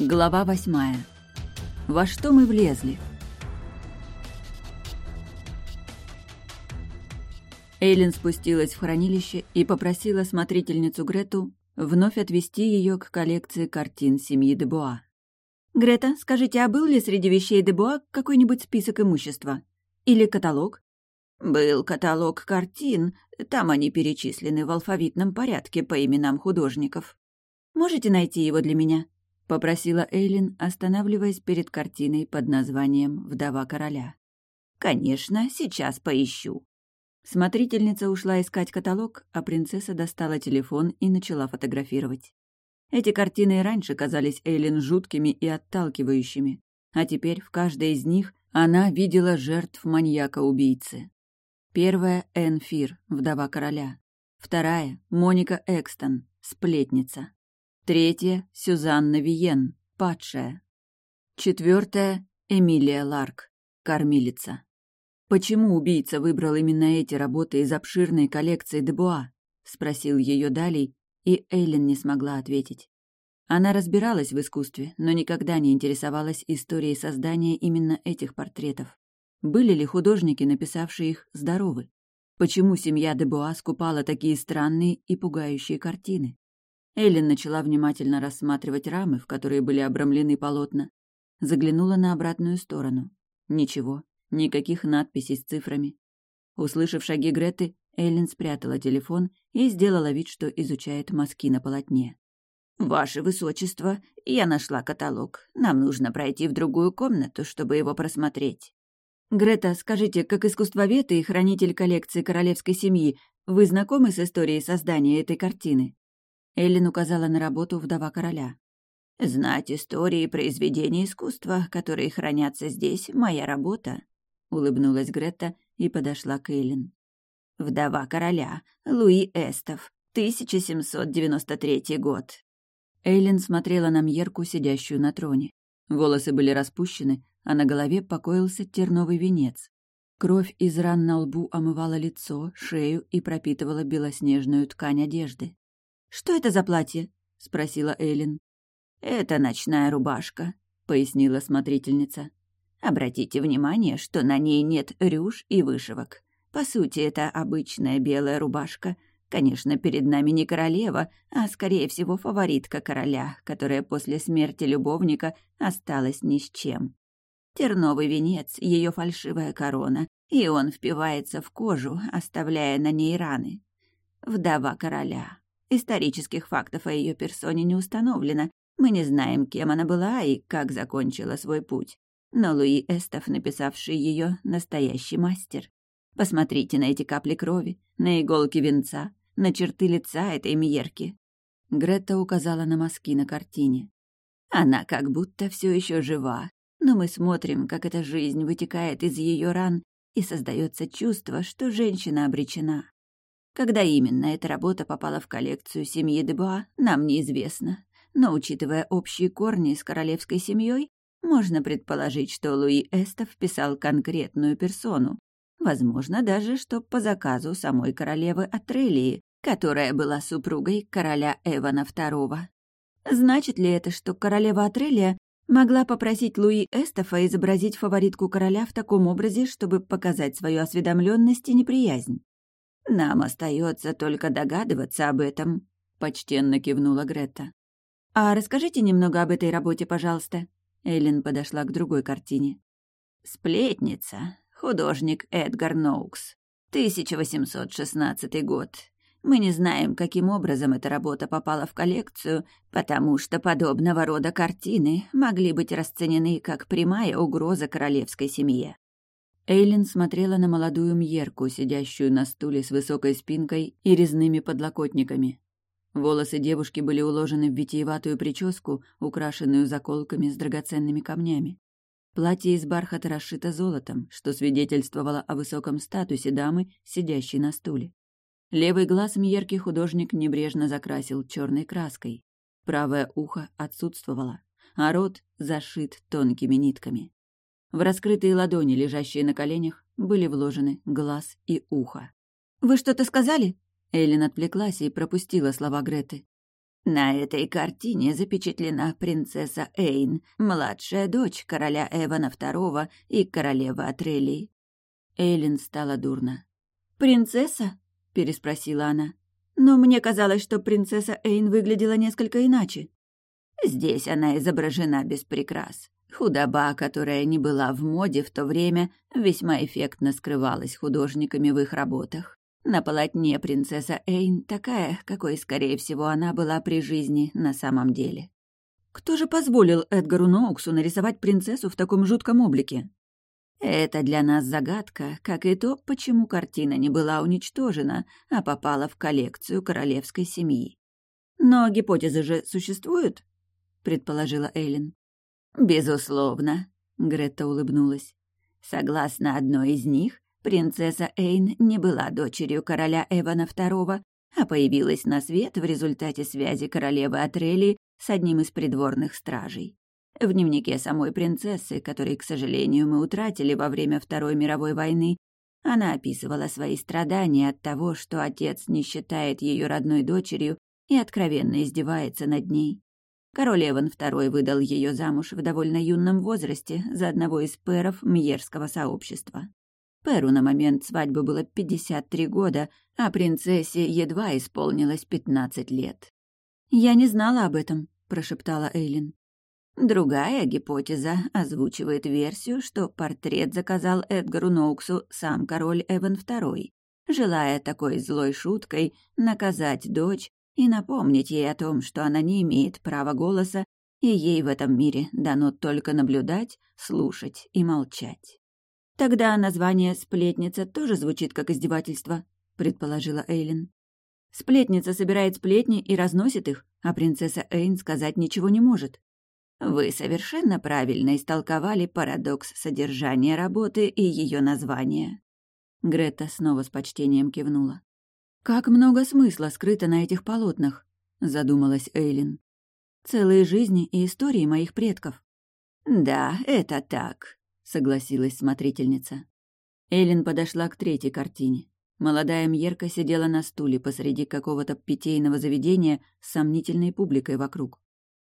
Глава восьмая. Во что мы влезли? Эйлин спустилась в хранилище и попросила смотрительницу Грету вновь отвести ее к коллекции картин семьи Дебуа. «Грета, скажите, а был ли среди вещей Дебуа какой-нибудь список имущества? Или каталог?» «Был каталог картин, там они перечислены в алфавитном порядке по именам художников». «Можете найти его для меня?» — попросила Эйлин, останавливаясь перед картиной под названием «Вдова короля». «Конечно, сейчас поищу». Смотрительница ушла искать каталог, а принцесса достала телефон и начала фотографировать. Эти картины раньше казались Эйлин жуткими и отталкивающими, а теперь в каждой из них она видела жертв маньяка-убийцы. Первая — Энн Фир, вдова короля. Вторая — Моника Экстон, сплетница. Третья — Сюзанна Виен, падшая. Четвертая — Эмилия Ларк, кормилица. «Почему убийца выбрал именно эти работы из обширной коллекции Дебуа?» — спросил ее Далей, и Эйлин не смогла ответить. Она разбиралась в искусстве, но никогда не интересовалась историей создания именно этих портретов. Были ли художники, написавшие их, здоровы? Почему семья Дебуа скупала такие странные и пугающие картины? Эллен начала внимательно рассматривать рамы, в которые были обрамлены полотна. Заглянула на обратную сторону. Ничего, никаких надписей с цифрами. Услышав шаги Греты, Эллен спрятала телефон и сделала вид, что изучает мазки на полотне. «Ваше Высочество, я нашла каталог. Нам нужно пройти в другую комнату, чтобы его просмотреть». «Грета, скажите, как искусствовед и хранитель коллекции королевской семьи, вы знакомы с историей создания этой картины?» Эллен указала на работу «Вдова короля». «Знать истории произведений искусства, которые хранятся здесь, моя работа», — улыбнулась Грета и подошла к Эллен. «Вдова короля, Луи Эстов, 1793 год». Эйлин смотрела на Мьерку, сидящую на троне. Волосы были распущены, а на голове покоился терновый венец. Кровь из ран на лбу омывала лицо, шею и пропитывала белоснежную ткань одежды. «Что это за платье?» — спросила Эйлин. «Это ночная рубашка», — пояснила смотрительница. «Обратите внимание, что на ней нет рюш и вышивок. По сути, это обычная белая рубашка. Конечно, перед нами не королева, а, скорее всего, фаворитка короля, которая после смерти любовника осталась ни с чем. Терновый венец — ее фальшивая корона, и он впивается в кожу, оставляя на ней раны. Вдова короля. Исторических фактов о ее персоне не установлено. Мы не знаем, кем она была и как закончила свой путь. Но Луи Эстов, написавший ее, настоящий мастер. Посмотрите на эти капли крови, на иголки венца, на черты лица этой Мьерки. Грета указала на мазки на картине. Она как будто все еще жива, но мы смотрим, как эта жизнь вытекает из ее ран, и создается чувство, что женщина обречена. Когда именно эта работа попала в коллекцию семьи Дебуа, нам неизвестно, но, учитывая общие корни с королевской семьей, можно предположить, что Луи Эстов писал конкретную персону, возможно даже, что по заказу самой королевы Атрелии, которая была супругой короля Эвана II. Значит ли это, что королева Атрелия могла попросить Луи Эстофа изобразить фаворитку короля в таком образе, чтобы показать свою осведомленность и неприязнь. «Нам остается только догадываться об этом», — почтенно кивнула Грета. «А расскажите немного об этой работе, пожалуйста». Эллен подошла к другой картине. «Сплетница. Художник Эдгар Ноукс. 1816 год. Мы не знаем, каким образом эта работа попала в коллекцию, потому что подобного рода картины могли быть расценены как прямая угроза королевской семье. Эйлин смотрела на молодую Мьерку, сидящую на стуле с высокой спинкой и резными подлокотниками. Волосы девушки были уложены в витиеватую прическу, украшенную заколками с драгоценными камнями. Платье из бархата расшито золотом, что свидетельствовало о высоком статусе дамы, сидящей на стуле. Левый глаз Мьерки художник небрежно закрасил черной краской. Правое ухо отсутствовало, а рот зашит тонкими нитками. В раскрытые ладони, лежащие на коленях, были вложены глаз и ухо. «Вы что-то сказали?» Эллен отвлеклась и пропустила слова Греты. На этой картине запечатлена принцесса Эйн, младшая дочь короля Эвана II и королевы Атрелии. Эйлин стала дурно. «Принцесса?» — переспросила она. «Но мне казалось, что принцесса Эйн выглядела несколько иначе». Здесь она изображена без прикрас. Худоба, которая не была в моде в то время, весьма эффектно скрывалась художниками в их работах. На полотне принцесса Эйн такая, какой, скорее всего, она была при жизни на самом деле. Кто же позволил Эдгару Ноуксу нарисовать принцессу в таком жутком облике? Это для нас загадка, как и то, почему картина не была уничтожена, а попала в коллекцию королевской семьи. Но гипотезы же существуют, предположила Эйлин. Безусловно, Гретта улыбнулась. Согласно одной из них, Принцесса Эйн не была дочерью короля Эвана II, а появилась на свет в результате связи королевы Атрелии с одним из придворных стражей. В дневнике самой принцессы, который, к сожалению, мы утратили во время Второй мировой войны, она описывала свои страдания от того, что отец не считает ее родной дочерью и откровенно издевается над ней. Король Эван II выдал ее замуж в довольно юном возрасте за одного из пэров Мьерского сообщества. Перу на момент свадьбы было 53 года, а принцессе едва исполнилось 15 лет. «Я не знала об этом», — прошептала Эйлин. Другая гипотеза озвучивает версию, что портрет заказал Эдгару Ноуксу сам король Эван II, желая такой злой шуткой наказать дочь и напомнить ей о том, что она не имеет права голоса, и ей в этом мире дано только наблюдать, слушать и молчать. «Тогда название «сплетница» тоже звучит как издевательство», — предположила Эйлин. «Сплетница собирает сплетни и разносит их, а принцесса Эйн сказать ничего не может». «Вы совершенно правильно истолковали парадокс содержания работы и ее названия». Грета снова с почтением кивнула. «Как много смысла скрыто на этих полотнах», — задумалась Эйлин. «Целые жизни и истории моих предков». «Да, это так», согласилась смотрительница. Эллен подошла к третьей картине. Молодая Мьерка сидела на стуле посреди какого-то питейного заведения с сомнительной публикой вокруг.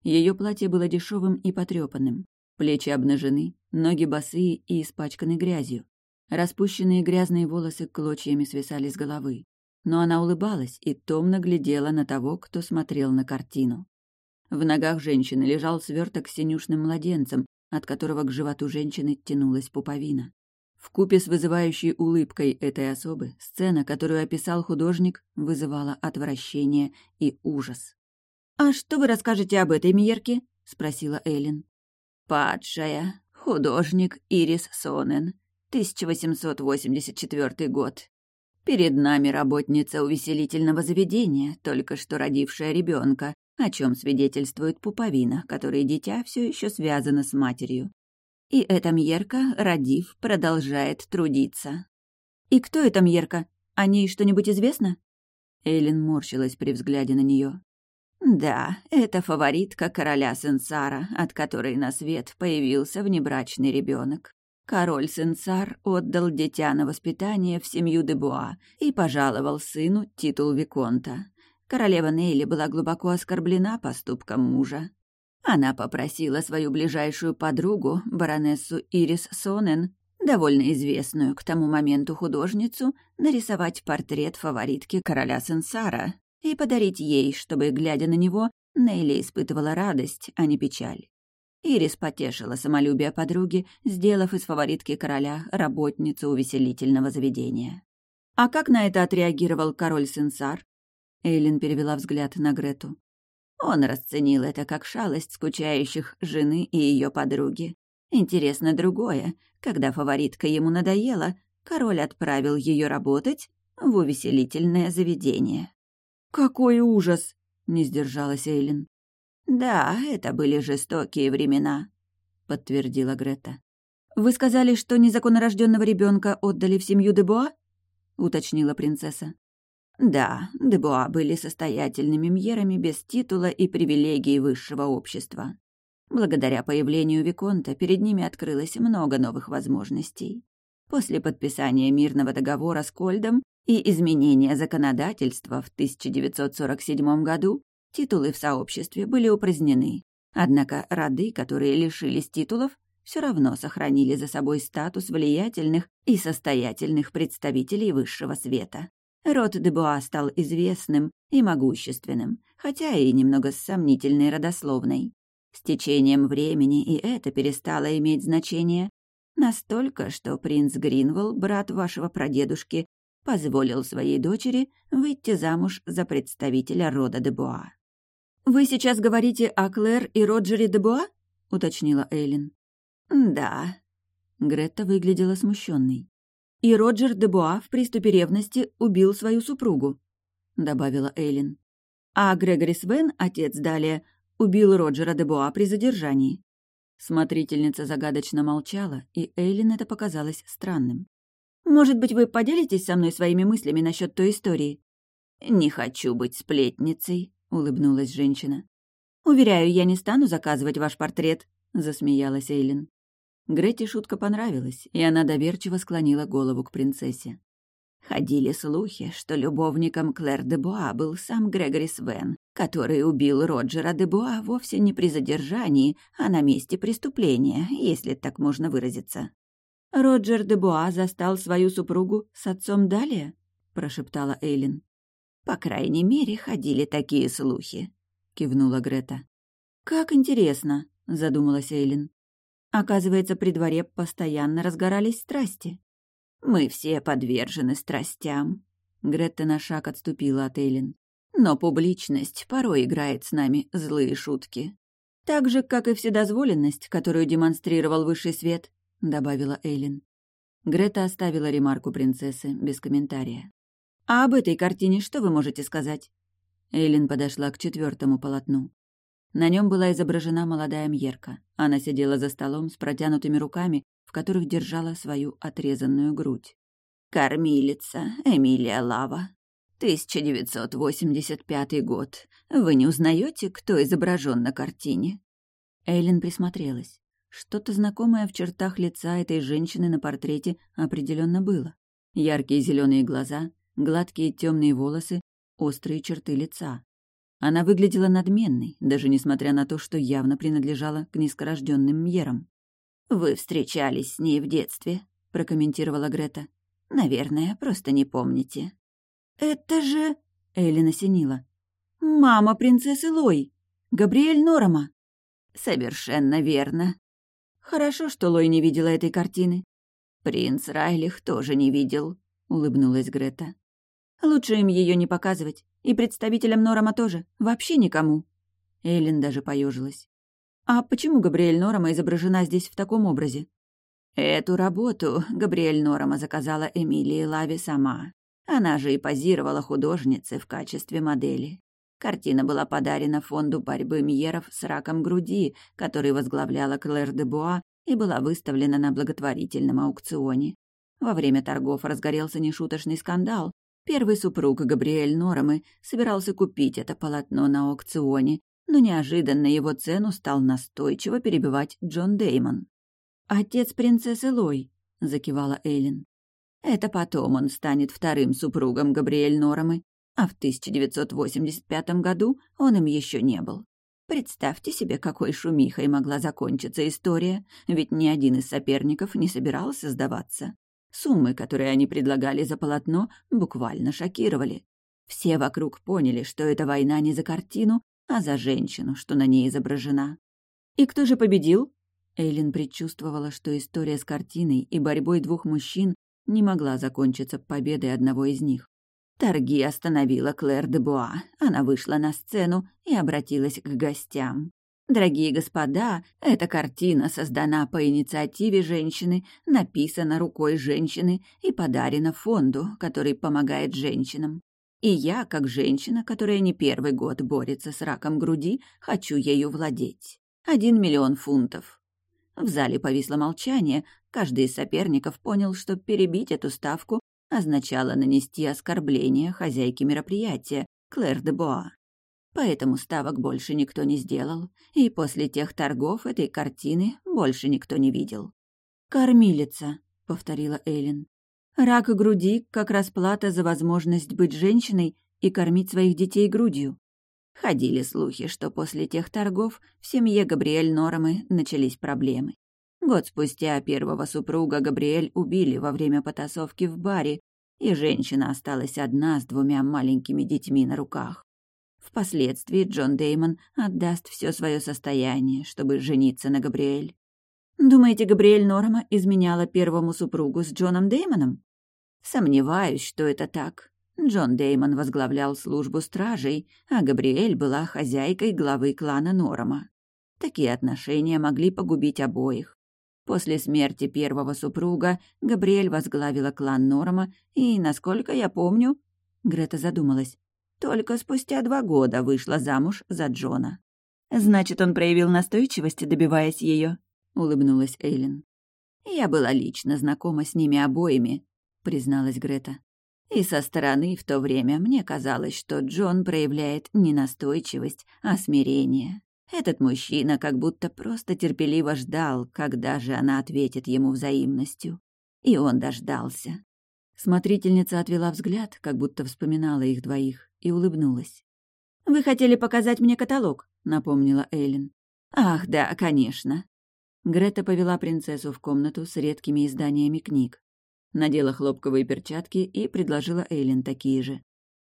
Ее платье было дешевым и потрепанным. Плечи обнажены, ноги босые и испачканы грязью. Распущенные грязные волосы клочьями свисали с головы. Но она улыбалась и томно глядела на того, кто смотрел на картину. В ногах женщины лежал сверток с синюшным младенцем, от которого к животу женщины тянулась пуповина. В купе с вызывающей улыбкой этой особы сцена, которую описал художник, вызывала отвращение и ужас. «А что вы расскажете об этой Мьерке?» — спросила Эллен. «Падшая. Художник Ирис Сонен. 1884 год. Перед нами работница увеселительного заведения, только что родившая ребенка, о чем свидетельствует пуповина, которой дитя все еще связано с матерью. И эта Мьерка, родив, продолжает трудиться. «И кто эта Мьерка? О ней что-нибудь известно?» Эйлин морщилась при взгляде на нее. «Да, это фаворитка короля Сенсара, от которой на свет появился внебрачный ребенок. Король Сенсар отдал дитя на воспитание в семью Дебуа и пожаловал сыну титул Виконта. Королева Нейли была глубоко оскорблена поступком мужа. Она попросила свою ближайшую подругу, баронессу Ирис Сонен, довольно известную к тому моменту художницу, нарисовать портрет фаворитки короля Сенсара и подарить ей, чтобы, глядя на него, Нейли испытывала радость, а не печаль. Ирис потешила самолюбие подруги, сделав из фаворитки короля работницу увеселительного заведения. А как на это отреагировал король Сенсар? Эйлин перевела взгляд на Грету. Он расценил это как шалость скучающих жены и ее подруги. Интересно другое. Когда фаворитка ему надоела, король отправил ее работать в увеселительное заведение. «Какой ужас!» — не сдержалась Эйлин. «Да, это были жестокие времена», — подтвердила Грета. «Вы сказали, что незаконнорожденного ребенка отдали в семью Дебуа?» — уточнила принцесса. Да, Дебуа были состоятельными мьерами без титула и привилегий высшего общества. Благодаря появлению Виконта перед ними открылось много новых возможностей. После подписания мирного договора с Кольдом и изменения законодательства в 1947 году Титулы в сообществе были упразднены. Однако роды, которые лишились титулов, все равно сохранили за собой статус влиятельных и состоятельных представителей высшего света. Род Дебуа стал известным и могущественным, хотя и немного сомнительной родословной. С течением времени и это перестало иметь значение, настолько, что принц Гринвелл, брат вашего прадедушки, позволил своей дочери выйти замуж за представителя рода Дебуа. «Вы сейчас говорите о Клэр и Роджере Дебуа?» — уточнила Эйлин. «Да». Гретта выглядела смущенной. «И Роджер Дебуа в приступе ревности убил свою супругу», — добавила Эйлин. «А Грегори Свен, отец далее, убил Роджера Дебуа при задержании». Смотрительница загадочно молчала, и Эйлин это показалось странным. «Может быть, вы поделитесь со мной своими мыслями насчет той истории?» «Не хочу быть сплетницей», — улыбнулась женщина. «Уверяю, я не стану заказывать ваш портрет», — засмеялась Эйлин. Грете шутка понравилась, и она доверчиво склонила голову к принцессе. Ходили слухи, что любовником Клэр де Буа был сам Грегори Свен, который убил Роджера де Буа вовсе не при задержании, а на месте преступления, если так можно выразиться. «Роджер де Буа застал свою супругу с отцом Далия?» — прошептала Эйлин. «По крайней мере, ходили такие слухи», — кивнула Грета. «Как интересно», — задумалась Эйлин. Оказывается, при дворе постоянно разгорались страсти. «Мы все подвержены страстям», — Гретта на шаг отступила от Эйлин. «Но публичность порой играет с нами злые шутки». «Так же, как и вседозволенность, которую демонстрировал высший свет», — добавила Эйлин. Грета оставила ремарку принцессы без комментария. «А об этой картине что вы можете сказать?» Эйлин подошла к четвертому полотну. На нем была изображена молодая Мьерка. Она сидела за столом с протянутыми руками, в которых держала свою отрезанную грудь. «Кормилица Эмилия Лава. 1985 год. Вы не узнаете, кто изображен на картине?» Эйлин присмотрелась. Что-то знакомое в чертах лица этой женщины на портрете определенно было. Яркие зеленые глаза, гладкие темные волосы, острые черты лица. Она выглядела надменной, даже несмотря на то, что явно принадлежала к низкорожденным Мьерам. «Вы встречались с ней в детстве», — прокомментировала Грета. «Наверное, просто не помните». «Это же...» — Эллен осенила. «Мама принцессы Лой! Габриэль Норома!» «Совершенно верно». «Хорошо, что Лой не видела этой картины». «Принц Райлих тоже не видел», — улыбнулась Грета. «Лучше им ее не показывать. И представителям Норома тоже. Вообще никому». Эйлин даже поежилась. «А почему Габриэль Норома изображена здесь в таком образе?» «Эту работу Габриэль Норома заказала Эмилии Лави сама. Она же и позировала художнице в качестве модели. Картина была подарена фонду борьбы Мьеров с раком груди, который возглавляла Клэр де Буа и была выставлена на благотворительном аукционе. Во время торгов разгорелся нешуточный скандал, Первый супруг Габриэль Норомы собирался купить это полотно на аукционе, но неожиданно его цену стал настойчиво перебивать Джон Деймон. «Отец принцессы Лой», — закивала Эйлин. «Это потом он станет вторым супругом Габриэль Норомы, а в 1985 году он им еще не был. Представьте себе, какой шумихой могла закончиться история, ведь ни один из соперников не собирался сдаваться. Суммы, которые они предлагали за полотно, буквально шокировали. Все вокруг поняли, что эта война не за картину, а за женщину, что на ней изображена. «И кто же победил?» Эйлин предчувствовала, что история с картиной и борьбой двух мужчин не могла закончиться победой одного из них. Торги остановила Клэр де Буа. Она вышла на сцену и обратилась к гостям. Дорогие господа, эта картина создана по инициативе женщины, написана рукой женщины и подарена фонду, который помогает женщинам. И я, как женщина, которая не первый год борется с раком груди, хочу ею владеть. Один миллион фунтов. В зале повисло молчание, каждый из соперников понял, что перебить эту ставку означало нанести оскорбление хозяйке мероприятия, Клэр де Боа. Поэтому ставок больше никто не сделал, и после тех торгов этой картины больше никто не видел. «Кормилица», — повторила Эйлин. «Рак груди как расплата за возможность быть женщиной и кормить своих детей грудью». Ходили слухи, что после тех торгов в семье Габриэль Нормы начались проблемы. Год спустя первого супруга Габриэль убили во время потасовки в баре, и женщина осталась одна с двумя маленькими детьми на руках. Впоследствии Джон Деймон отдаст все свое состояние, чтобы жениться на Габриэль. Думаете, Габриэль Норма изменяла первому супругу с Джоном Деймоном? Сомневаюсь, что это так. Джон Деймон возглавлял службу стражей, а Габриэль была хозяйкой главы клана Норма. Такие отношения могли погубить обоих. После смерти первого супруга Габриэль возглавила клан Норма, и, насколько я помню, Грета задумалась, только спустя два года вышла замуж за Джона. «Значит, он проявил настойчивость, добиваясь ее, улыбнулась Эйлин. «Я была лично знакома с ними обоими», — призналась Грета. «И со стороны в то время мне казалось, что Джон проявляет не настойчивость, а смирение. Этот мужчина как будто просто терпеливо ждал, когда же она ответит ему взаимностью. И он дождался. Смотрительница отвела взгляд, как будто вспоминала их двоих, и улыбнулась. «Вы хотели показать мне каталог?» — напомнила Эйлин. «Ах, да, конечно». Грета повела принцессу в комнату с редкими изданиями книг. Надела хлопковые перчатки и предложила Эйлин такие же.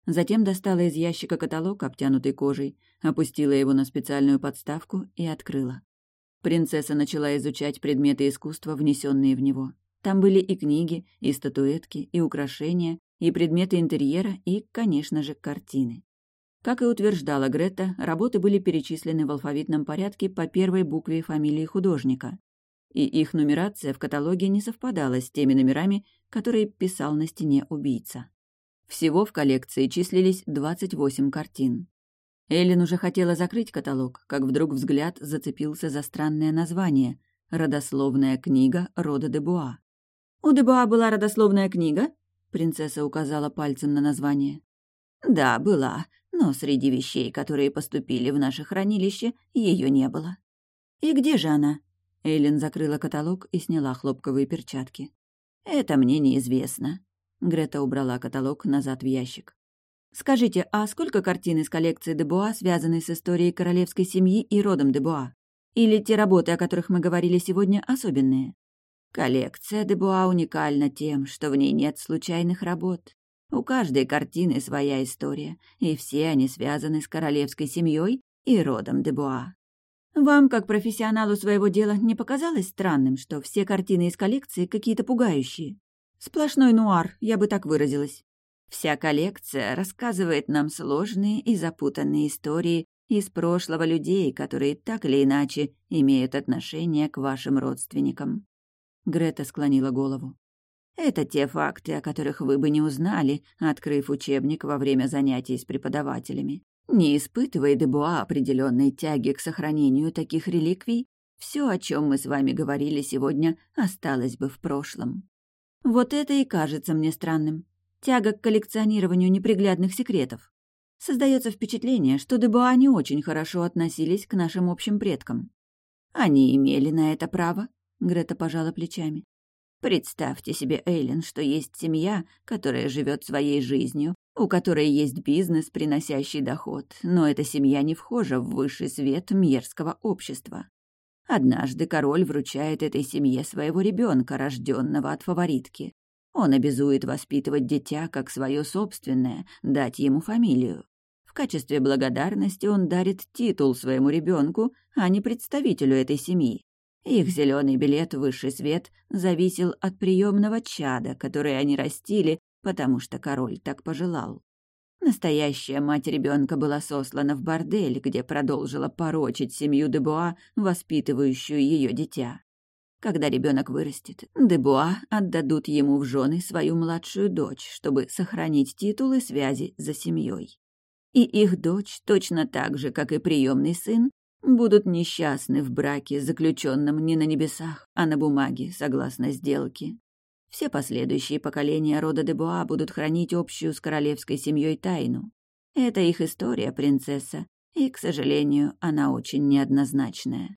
Затем достала из ящика каталог, обтянутый кожей, опустила его на специальную подставку и открыла. Принцесса начала изучать предметы искусства, внесенные в него. Там были и книги, и статуэтки, и украшения, и предметы интерьера, и, конечно же, картины. Как и утверждала Грета, работы были перечислены в алфавитном порядке по первой букве фамилии художника. И их нумерация в каталоге не совпадала с теми номерами, которые писал на стене убийца. Всего в коллекции числились 28 картин. Эллен уже хотела закрыть каталог, как вдруг взгляд зацепился за странное название — «Родословная книга рода Дебуа». «У Дебуа была родословная книга?» — принцесса указала пальцем на название. «Да, была, но среди вещей, которые поступили в наше хранилище, ее не было». «И где же она?» Эйлин закрыла каталог и сняла хлопковые перчатки. «Это мне неизвестно. Грета убрала каталог назад в ящик. «Скажите, а сколько картин из коллекции Дебуа связаны с историей королевской семьи и родом Дебуа? Или те работы, о которых мы говорили сегодня, особенные?» «Коллекция Дебуа уникальна тем, что в ней нет случайных работ. У каждой картины своя история, и все они связаны с королевской семьей и родом Дебуа. Вам, как профессионалу своего дела, не показалось странным, что все картины из коллекции какие-то пугающие? Сплошной нуар, я бы так выразилась. Вся коллекция рассказывает нам сложные и запутанные истории из прошлого людей, которые так или иначе имеют отношение к вашим родственникам. Грета склонила голову. Это те факты, о которых вы бы не узнали, открыв учебник во время занятий с преподавателями. Не испытывая Дебуа определенной тяги к сохранению таких реликвий, все, о чем мы с вами говорили сегодня, осталось бы в прошлом. Вот это и кажется мне странным. Тяга к коллекционированию неприглядных секретов. Создается впечатление, что Дебуа не очень хорошо относились к нашим общим предкам. Они имели на это право, Грета пожала плечами. Представьте себе, Эйлин, что есть семья, которая живет своей жизнью, у которой есть бизнес, приносящий доход, но эта семья не вхожа в высший свет мерзкого общества. Однажды король вручает этой семье своего ребенка, рожденного от фаворитки. Он обязует воспитывать дитя как свое собственное, дать ему фамилию. В качестве благодарности он дарит титул своему ребенку, а не представителю этой семьи. Их зеленый билет в высший свет зависел от приемного чада, которое они растили, потому что король так пожелал. Настоящая мать ребенка была сослана в бордель, где продолжила порочить семью Дебуа, воспитывающую ее дитя. Когда ребенок вырастет, Дебуа отдадут ему в жены свою младшую дочь, чтобы сохранить титулы связи за семьей. И их дочь, точно так же, как и приемный сын, будут несчастны в браке, заключенном не на небесах, а на бумаге, согласно сделке. Все последующие поколения рода Дебуа будут хранить общую с королевской семьей тайну. Это их история, принцесса, и, к сожалению, она очень неоднозначная.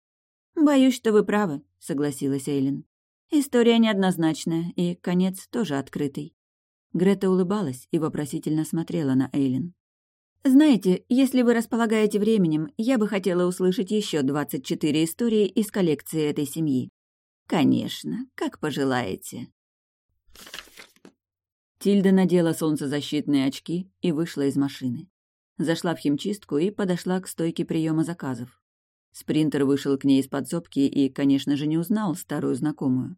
«Боюсь, что вы правы», — согласилась Эйлин. «История неоднозначная, и конец тоже открытый». Грета улыбалась и вопросительно смотрела на Эйлин. «Знаете, если вы располагаете временем, я бы хотела услышать еще 24 истории из коллекции этой семьи». «Конечно, как пожелаете». Тильда надела солнцезащитные очки и вышла из машины. Зашла в химчистку и подошла к стойке приема заказов. Спринтер вышел к ней из подсобки и, конечно же, не узнал старую знакомую.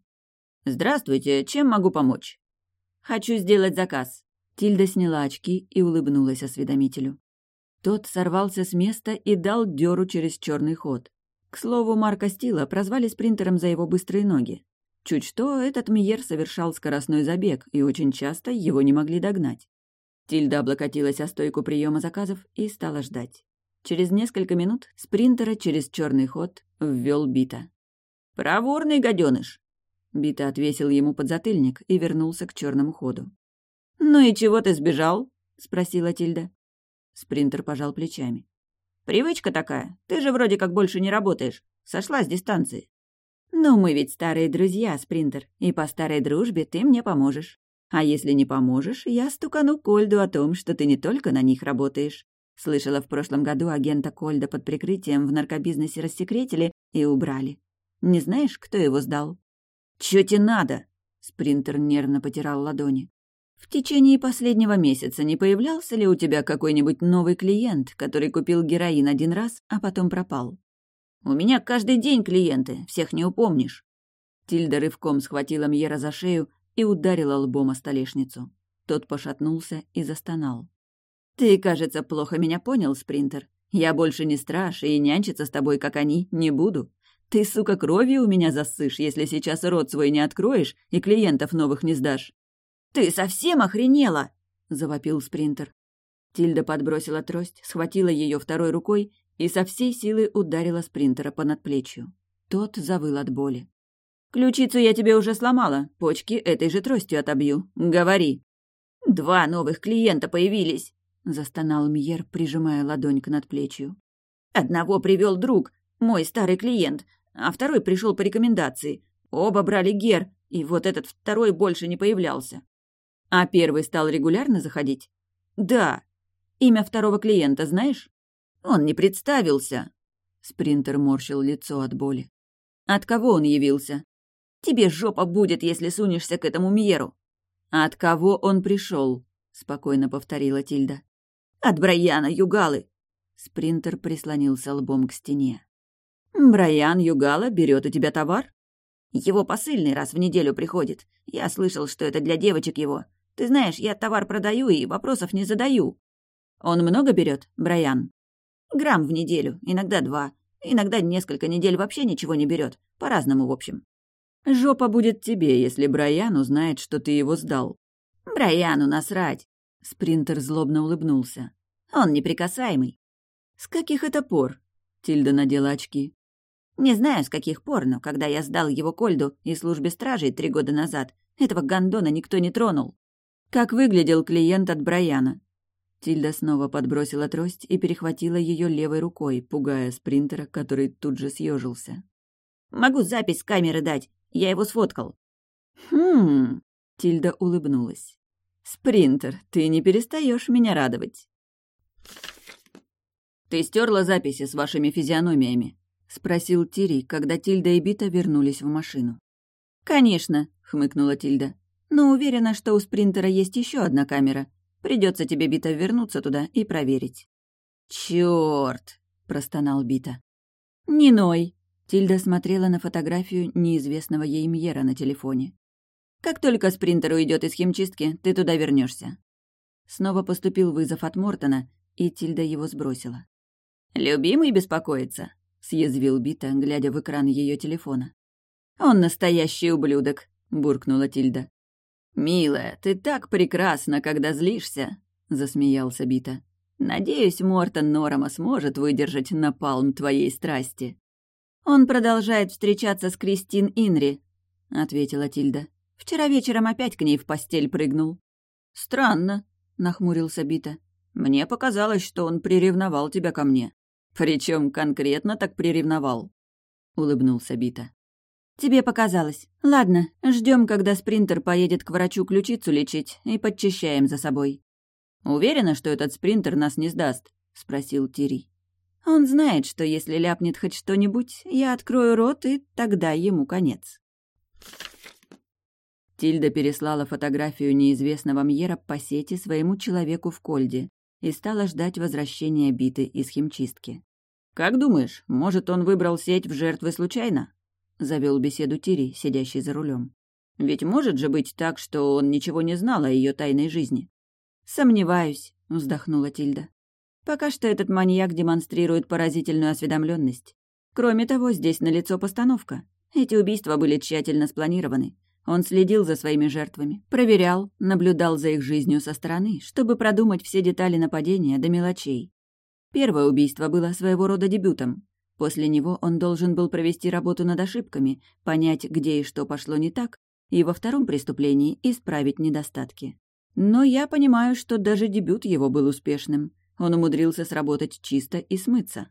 «Здравствуйте, чем могу помочь?» «Хочу сделать заказ», Тильда сняла очки и улыбнулась осведомителю. Тот сорвался с места и дал дёру через черный ход. К слову, Марка Стила прозвали спринтером за его быстрые ноги. Чуть что, этот Миер совершал скоростной забег, и очень часто его не могли догнать. Тильда облокотилась о стойку приема заказов и стала ждать. Через несколько минут спринтера через черный ход ввел Бита. «Проворный гаденыш!» Бита отвесил ему подзатыльник и вернулся к черному ходу. «Ну и чего ты сбежал?» — спросила Тильда. Спринтер пожал плечами. «Привычка такая. Ты же вроде как больше не работаешь. Сошла с дистанции». «Ну, мы ведь старые друзья, Спринтер, и по старой дружбе ты мне поможешь. А если не поможешь, я стукану Кольду о том, что ты не только на них работаешь. Слышала, в прошлом году агента Кольда под прикрытием в наркобизнесе рассекретили и убрали. Не знаешь, кто его сдал?» «Чё тебе надо?» Спринтер нервно потирал ладони. В течение последнего месяца не появлялся ли у тебя какой-нибудь новый клиент, который купил героин один раз, а потом пропал? У меня каждый день клиенты, всех не упомнишь. Тильда рывком схватила Мьера за шею и ударила лбом о столешницу. Тот пошатнулся и застонал. «Ты, кажется, плохо меня понял, Спринтер. Я больше не страж и нянчиться с тобой, как они, не буду. Ты, сука, кровью у меня засышь, если сейчас рот свой не откроешь и клиентов новых не сдашь. «Ты совсем охренела!» — завопил спринтер. Тильда подбросила трость, схватила ее второй рукой и со всей силы ударила спринтера по надплечью. Тот завыл от боли. «Ключицу я тебе уже сломала, почки этой же тростью отобью. Говори!» «Два новых клиента появились!» — застонал Мьер, прижимая ладонь к надплечью. «Одного привел друг, мой старый клиент, а второй пришел по рекомендации. Оба брали гер, и вот этот второй больше не появлялся. А первый стал регулярно заходить? Да. Имя второго клиента знаешь? Он не представился. Спринтер морщил лицо от боли. От кого он явился? Тебе жопа будет, если сунешься к этому Мьеру. От кого он пришел? Спокойно повторила Тильда. От Брайана Югалы. Спринтер прислонился лбом к стене. «Брайан Югала берет у тебя товар?» «Его посыльный раз в неделю приходит. Я слышал, что это для девочек его. Ты знаешь, я товар продаю и вопросов не задаю. Он много берет, Брайан? Грамм в неделю, иногда два. Иногда несколько недель вообще ничего не берет. По-разному, в общем. Жопа будет тебе, если Брайан узнает, что ты его сдал. Брайану насрать. Спринтер злобно улыбнулся. Он неприкасаемый. С каких это пор? Тильда надела очки. Не знаю, с каких пор, но когда я сдал его Кольду и службе стражей три года назад, этого гондона никто не тронул. Как выглядел клиент от Брайана? Тильда снова подбросила трость и перехватила ее левой рукой, пугая спринтера, который тут же съежился. «Могу запись с камеры дать. Я его сфоткал». «Хм...» — Тильда улыбнулась. «Спринтер, ты не перестаешь меня радовать». «Ты стерла записи с вашими физиономиями?» — спросил Тири, когда Тильда и Бита вернулись в машину. «Конечно», — хмыкнула Тильда но уверена, что у спринтера есть еще одна камера. Придется тебе, Бита, вернуться туда и проверить». «Чёрт!» — простонал Бита. «Не ной!» — Тильда смотрела на фотографию неизвестного ей Мьера на телефоне. «Как только спринтер уйдет из химчистки, ты туда вернешься. Снова поступил вызов от Мортона, и Тильда его сбросила. «Любимый беспокоится», — съязвил Бита, глядя в экран ее телефона. «Он настоящий ублюдок», — буркнула Тильда. «Милая, ты так прекрасна, когда злишься!» — засмеялся Бита. «Надеюсь, Мортон Норама сможет выдержать напалм твоей страсти». «Он продолжает встречаться с Кристин Инри», — ответила Тильда. «Вчера вечером опять к ней в постель прыгнул». «Странно», — нахмурился Бита. «Мне показалось, что он приревновал тебя ко мне. Причем конкретно так приревновал», — улыбнулся Бита. «Тебе показалось. Ладно, ждем, когда спринтер поедет к врачу ключицу лечить, и подчищаем за собой». «Уверена, что этот спринтер нас не сдаст?» — спросил Тири. «Он знает, что если ляпнет хоть что-нибудь, я открою рот, и тогда ему конец». Тильда переслала фотографию неизвестного Мьера по сети своему человеку в Кольде и стала ждать возвращения биты из химчистки. «Как думаешь, может, он выбрал сеть в жертвы случайно?» — завел беседу Тири, сидящий за рулем. «Ведь может же быть так, что он ничего не знал о ее тайной жизни?» «Сомневаюсь», — вздохнула Тильда. «Пока что этот маньяк демонстрирует поразительную осведомленность. Кроме того, здесь налицо постановка. Эти убийства были тщательно спланированы. Он следил за своими жертвами, проверял, наблюдал за их жизнью со стороны, чтобы продумать все детали нападения до мелочей. Первое убийство было своего рода дебютом. После него он должен был провести работу над ошибками, понять, где и что пошло не так, и во втором преступлении исправить недостатки. Но я понимаю, что даже дебют его был успешным. Он умудрился сработать чисто и смыться.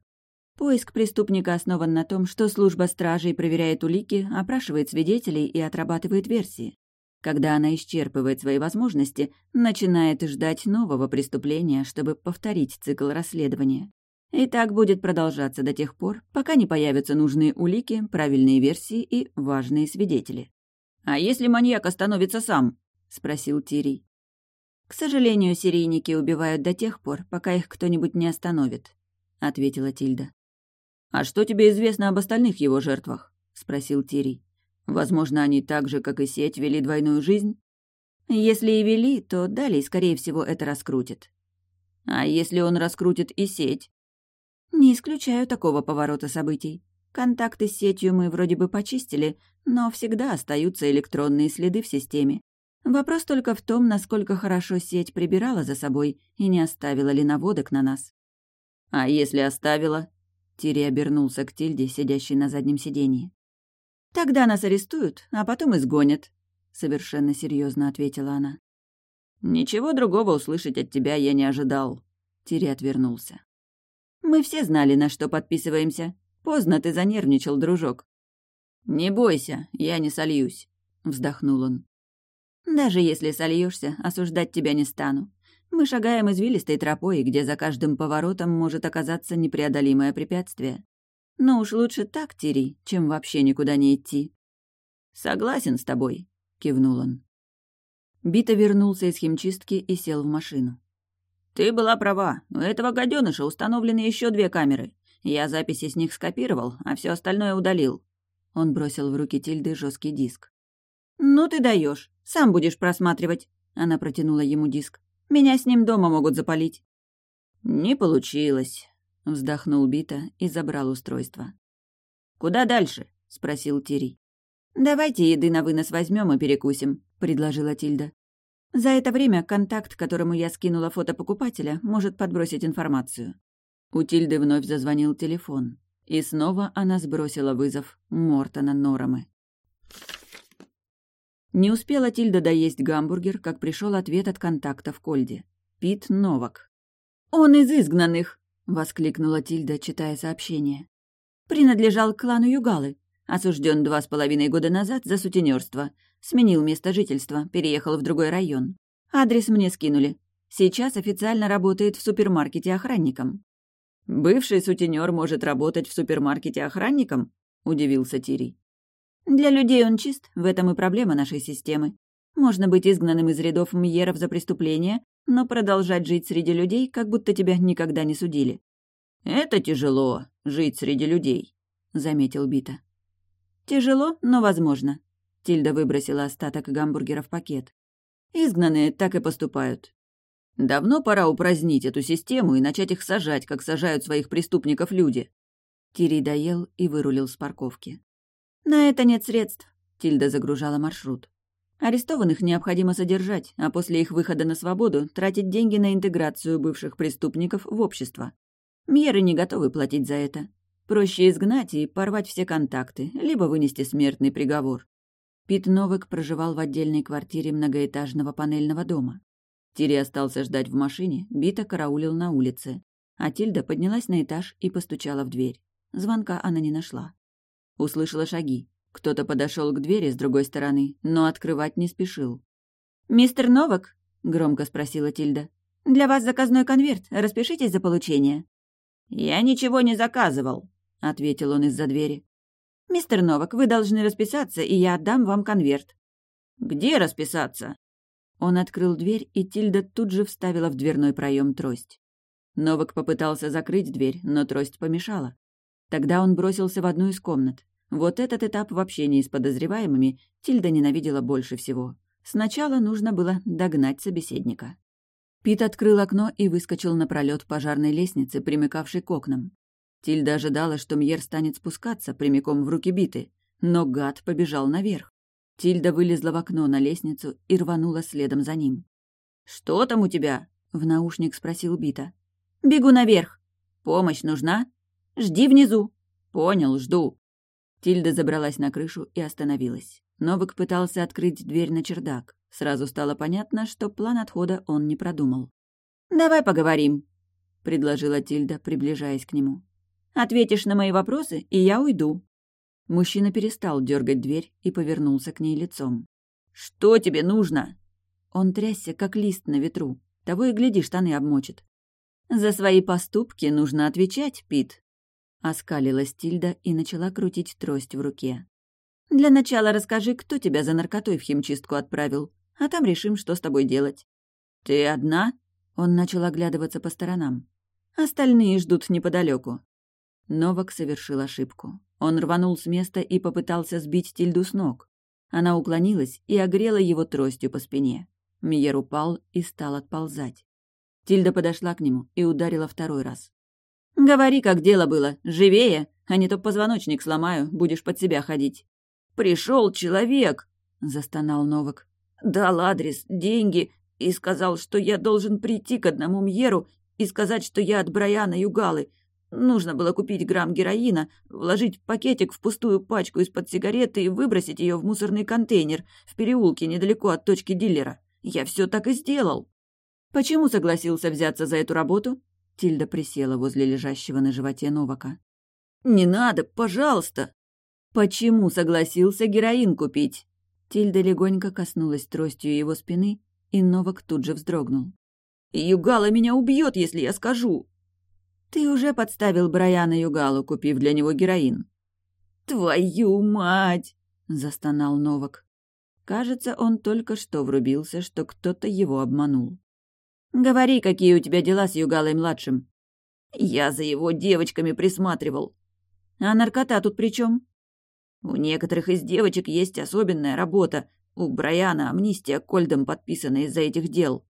Поиск преступника основан на том, что служба стражей проверяет улики, опрашивает свидетелей и отрабатывает версии. Когда она исчерпывает свои возможности, начинает ждать нового преступления, чтобы повторить цикл расследования. И так будет продолжаться до тех пор, пока не появятся нужные улики, правильные версии и важные свидетели. «А если маньяк остановится сам?» — спросил Тирий. «К сожалению, серийники убивают до тех пор, пока их кто-нибудь не остановит», — ответила Тильда. «А что тебе известно об остальных его жертвах?» — спросил Тирий. «Возможно, они так же, как и сеть, вели двойную жизнь?» «Если и вели, то далее, скорее всего, это раскрутит». «А если он раскрутит и сеть?» «Не исключаю такого поворота событий. Контакты с сетью мы вроде бы почистили, но всегда остаются электронные следы в системе. Вопрос только в том, насколько хорошо сеть прибирала за собой и не оставила ли наводок на нас». «А если оставила?» Тири обернулся к Тильде, сидящей на заднем сиденье. «Тогда нас арестуют, а потом изгонят», — совершенно серьезно ответила она. «Ничего другого услышать от тебя я не ожидал», — Тири отвернулся. «Мы все знали, на что подписываемся. Поздно ты занервничал, дружок». «Не бойся, я не сольюсь», — вздохнул он. «Даже если сольешься, осуждать тебя не стану. Мы шагаем извилистой тропой, где за каждым поворотом может оказаться непреодолимое препятствие. Но уж лучше так, Тири, чем вообще никуда не идти. «Согласен с тобой», — кивнул он. Бита вернулся из химчистки и сел в машину. «Ты была права. У этого гаденыша установлены еще две камеры. Я записи с них скопировал, а все остальное удалил». Он бросил в руки Тильды жесткий диск. «Ну ты даешь. Сам будешь просматривать». Она протянула ему диск. Меня с ним дома могут запалить». «Не получилось», — вздохнул Бита и забрал устройство. «Куда дальше?» — спросил Тири. «Давайте еды на вынос возьмем и перекусим», — предложила Тильда. «За это время контакт, которому я скинула фото покупателя, может подбросить информацию». У Тильды вновь зазвонил телефон, и снова она сбросила вызов Мортона Норамы. Не успела Тильда доесть гамбургер, как пришел ответ от контакта в Кольде. Пит Новак. «Он из изгнанных!» — воскликнула Тильда, читая сообщение. «Принадлежал к клану Югалы. Осужден два с половиной года назад за сутенерство. Сменил место жительства, переехал в другой район. Адрес мне скинули. Сейчас официально работает в супермаркете охранником». «Бывший сутенер может работать в супермаркете охранником?» — удивился Тирий. Для людей он чист, в этом и проблема нашей системы. Можно быть изгнанным из рядов Мьеров за преступление, но продолжать жить среди людей, как будто тебя никогда не судили. «Это тяжело, жить среди людей», — заметил Бита. «Тяжело, но возможно». Тильда выбросила остаток гамбургера в пакет. «Изгнанные так и поступают». «Давно пора упразднить эту систему и начать их сажать, как сажают своих преступников люди». Тирий доел и вырулил с парковки. «На это нет средств», — Тильда загружала маршрут. «Арестованных необходимо содержать, а после их выхода на свободу тратить деньги на интеграцию бывших преступников в общество. Меры не готовы платить за это. Проще изгнать и порвать все контакты, либо вынести смертный приговор». Пит Новик проживал в отдельной квартире многоэтажного панельного дома. Тири остался ждать в машине, Бита караулил на улице. А Тильда поднялась на этаж и постучала в дверь. Звонка она не нашла. Услышала шаги. Кто-то подошел к двери с другой стороны, но открывать не спешил. «Мистер Новак?» — громко спросила Тильда. «Для вас заказной конверт. Распишитесь за получение». «Я ничего не заказывал», — ответил он из-за двери. «Мистер Новак, вы должны расписаться, и я отдам вам конверт». «Где расписаться?» Он открыл дверь, и Тильда тут же вставила в дверной проем трость. Новак попытался закрыть дверь, но трость помешала. Тогда он бросился в одну из комнат. Вот этот этап в общении с подозреваемыми Тильда ненавидела больше всего. Сначала нужно было догнать собеседника. Пит открыл окно и выскочил на пролет пожарной лестницы, примыкавшей к окнам. Тильда ожидала, что Мьер станет спускаться прямиком в руки биты, но гад побежал наверх. Тильда вылезла в окно на лестницу и рванула следом за ним. «Что там у тебя?» — в наушник спросил Бита. «Бегу наверх. Помощь нужна?» «Жди внизу». «Понял, жду». Тильда забралась на крышу и остановилась. Новик пытался открыть дверь на чердак. Сразу стало понятно, что план отхода он не продумал. «Давай поговорим», — предложила Тильда, приближаясь к нему. «Ответишь на мои вопросы, и я уйду». Мужчина перестал дергать дверь и повернулся к ней лицом. «Что тебе нужно?» Он трясся, как лист на ветру. Того и гляди, штаны обмочит. «За свои поступки нужно отвечать, Пит», Оскалилась Тильда и начала крутить трость в руке. «Для начала расскажи, кто тебя за наркотой в химчистку отправил, а там решим, что с тобой делать». «Ты одна?» Он начал оглядываться по сторонам. «Остальные ждут неподалеку. Новак совершил ошибку. Он рванул с места и попытался сбить Тильду с ног. Она уклонилась и огрела его тростью по спине. Миер упал и стал отползать. Тильда подошла к нему и ударила второй раз. «Говори, как дело было. Живее, а не то позвоночник сломаю, будешь под себя ходить». «Пришел человек!» — застонал Новак. «Дал адрес, деньги и сказал, что я должен прийти к одному Мьеру и сказать, что я от Брайана Югалы. Нужно было купить грамм героина, вложить пакетик в пустую пачку из-под сигареты и выбросить ее в мусорный контейнер в переулке недалеко от точки дилера. Я все так и сделал». «Почему согласился взяться за эту работу?» Тильда присела возле лежащего на животе Новака. «Не надо, пожалуйста!» «Почему согласился героин купить?» Тильда легонько коснулась тростью его спины, и Новак тут же вздрогнул. «Югала меня убьет, если я скажу!» «Ты уже подставил Брайана Югалу, купив для него героин». «Твою мать!» — застонал Новак. Кажется, он только что врубился, что кто-то его обманул. «Говори, какие у тебя дела с Югалой-младшим». «Я за его девочками присматривал». «А наркота тут при чем? «У некоторых из девочек есть особенная работа. У Брайана амнистия Кольдом подписана из-за этих дел.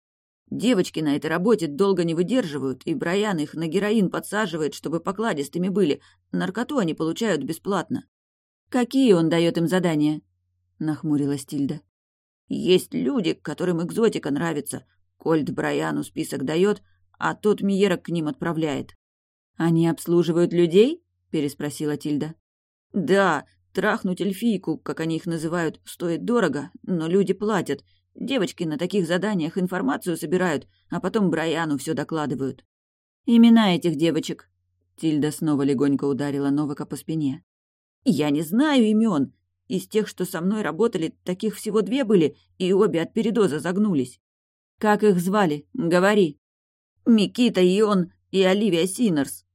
Девочки на этой работе долго не выдерживают, и Брайан их на героин подсаживает, чтобы покладистыми были. Наркоту они получают бесплатно». «Какие он дает им задания?» — нахмурилась Тильда. «Есть люди, которым экзотика нравится. Кольт Брайану список дает, а тот Миерок к ним отправляет. «Они обслуживают людей?» — переспросила Тильда. «Да, трахнуть эльфийку, как они их называют, стоит дорого, но люди платят. Девочки на таких заданиях информацию собирают, а потом Брайану все докладывают». «Имена этих девочек?» Тильда снова легонько ударила Новака по спине. «Я не знаю имен. Из тех, что со мной работали, таких всего две были, и обе от передоза загнулись. «Как их звали? Говори». «Микита и он, и Оливия Синерс».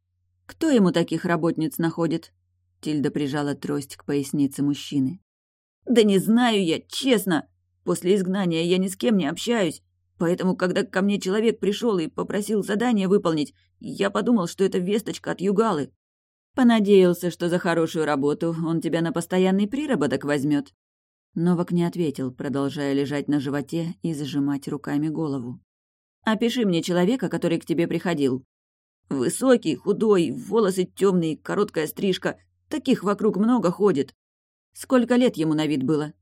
«Кто ему таких работниц находит?» Тильда прижала трость к пояснице мужчины. «Да не знаю я, честно. После изгнания я ни с кем не общаюсь. Поэтому, когда ко мне человек пришел и попросил задание выполнить, я подумал, что это весточка от Югалы. Понадеялся, что за хорошую работу он тебя на постоянный приработок возьмет. Новак не ответил, продолжая лежать на животе и зажимать руками голову. «Опиши мне человека, который к тебе приходил». «Высокий, худой, волосы темные, короткая стрижка. Таких вокруг много ходит». «Сколько лет ему на вид было?»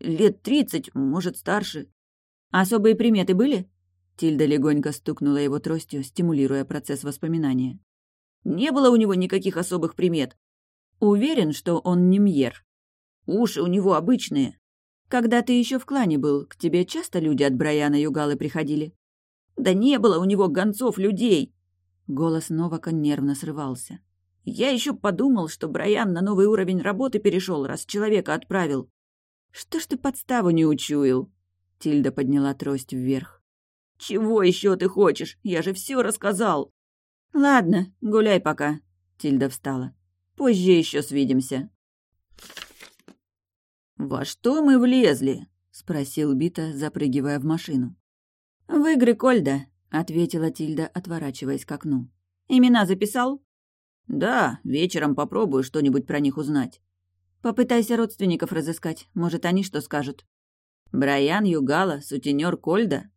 «Лет тридцать, может, старше». «Особые приметы были?» Тильда легонько стукнула его тростью, стимулируя процесс воспоминания. «Не было у него никаких особых примет». «Уверен, что он не Мьер?» Уши у него обычные. Когда ты еще в клане был, к тебе часто люди от Брайана Югалы приходили? Да не было у него гонцов людей. Голос Новака нервно срывался. Я еще подумал, что Брайан на новый уровень работы перешел, раз человека отправил. Что ж ты подставу не учуял? Тильда подняла трость вверх. Чего еще ты хочешь? Я же все рассказал. Ладно, гуляй пока. Тильда встала. Позже еще свидимся. Во что мы влезли? спросил Бита, запрыгивая в машину. В игры Кольда, ответила Тильда, отворачиваясь к окну. Имена записал? Да, вечером попробую что-нибудь про них узнать. Попытайся родственников разыскать, может, они что скажут. Брайан Югала, сутенер Кольда?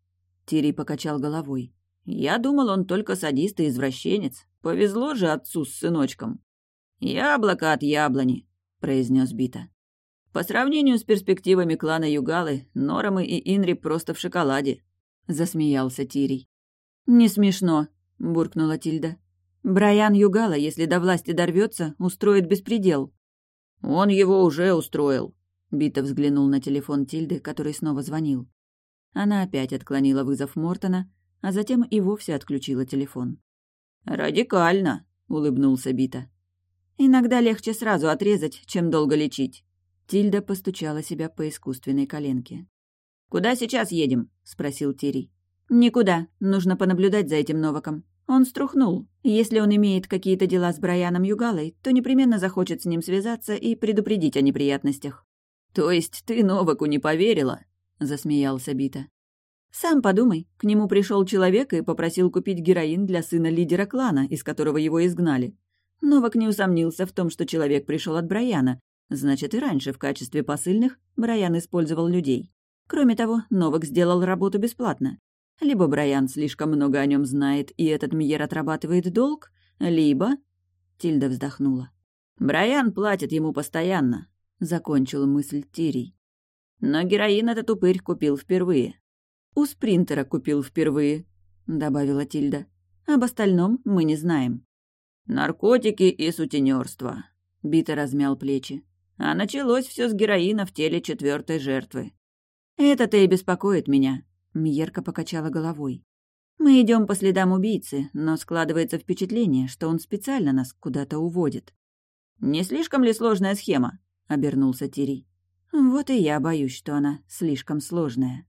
Тири покачал головой. Я думал, он только садист и извращенец. Повезло же отцу с сыночком. Яблоко от яблони, произнес Бита. По сравнению с перспективами клана Югалы, Норамы и Инри просто в шоколаде, засмеялся Тирий. Не смешно, буркнула Тильда. Брайан Югала, если до власти дорвется, устроит беспредел. Он его уже устроил. Бита взглянул на телефон Тильды, который снова звонил. Она опять отклонила вызов Мортона, а затем и вовсе отключила телефон. «Радикально», — улыбнулся Бита. «Иногда легче сразу отрезать, чем долго лечить». Тильда постучала себя по искусственной коленке. «Куда сейчас едем?» — спросил Тири. «Никуда. Нужно понаблюдать за этим Новаком. Он струхнул. Если он имеет какие-то дела с Брайаном Югалой, то непременно захочет с ним связаться и предупредить о неприятностях». «То есть ты Новаку не поверила?» — засмеялся Бита. «Сам подумай, к нему пришел человек и попросил купить героин для сына лидера клана, из которого его изгнали. Новак не усомнился в том, что человек пришел от Брайана, значит, и раньше в качестве посыльных Брайан использовал людей. Кроме того, Новак сделал работу бесплатно. Либо Брайан слишком много о нем знает, и этот Мьер отрабатывает долг, либо...» Тильда вздохнула. «Брайан платит ему постоянно», — закончил мысль Тирий. «Но героин этот упырь купил впервые». «У спринтера купил впервые», — добавила Тильда. «Об остальном мы не знаем». «Наркотики и сутенерство», — Бита размял плечи. «А началось все с героина в теле четвертой жертвы». «Это-то и беспокоит меня», Мьерка покачала головой. «Мы идем по следам убийцы, но складывается впечатление, что он специально нас куда-то уводит». «Не слишком ли сложная схема?» — обернулся Тирий. «Вот и я боюсь, что она слишком сложная».